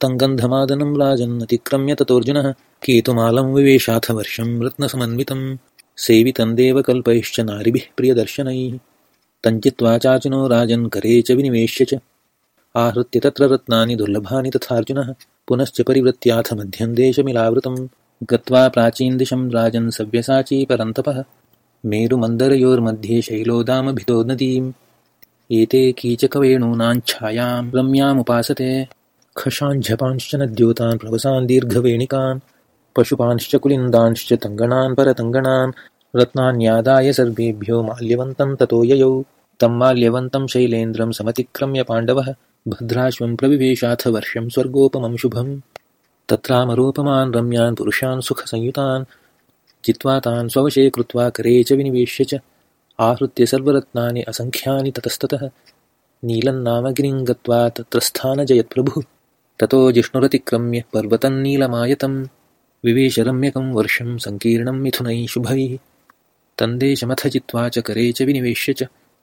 तङ्गन्धमादनं राजन्नतिक्रम्य ततोऽर्जुनः केतुमालं विवेशाथ वर्षं रत्नसमन्वितं सेवितं देवकल्पैश्च नारिभिः प्रियदर्शनैः। तञ्चित्वा चाचनो राजन् करे च विनिवेश्य च। आहृत्य तत्र रत्नानि दुर्लभानि तथार्जुनः। पुनश्च परिवृत्याथ मध्यं देशमिलावृतं गत्वा प्राचीनदिशं राजन् सव्यसाची परन्तपः। मेरुमन्दरयोर्मध्ये शैलोदामभितो नदीम् एते कीचकवेणूनाञ्छायां रम्यामुपासते खशाञ्झपांश्च नद्योतान् प्रवसान् दीर्घवेणिकान् पशुपांश्च कुलिन्दांश्च तङ्गणान् परतङ्गणान् रत्नान्यादाय सर्वेभ्यो माल्यवन्तं ततो ययौ। तं माल्यवन्तं शैलेन्द्रं समतिक्रम्य पाण्डवः भद्राश्वं प्रविवेशाथ वर्षं स्वर्गोपमं शुभम्। तत्रामरोपमान् रम्यान् पुरुषान् सुखसंयुतान् जित्वा तान् स्ववशे कृत्वा करे च विनिवेश्य च। आहृत्य सर्वरत्नानि असङ्ख्यानि ततस्ततः। नीलन्नामगिरिं गत्वा तत्र स्थानजयत्प्रभुः ततो जिष्णुरतिक्रम्य पर्वतन्नीलमायतं विवेशरम्यकं वर्षं सङ्कीर्णं मिथुनैः शुभैः। तन्देशमथ जित्वा च करे च विनिवेश्य च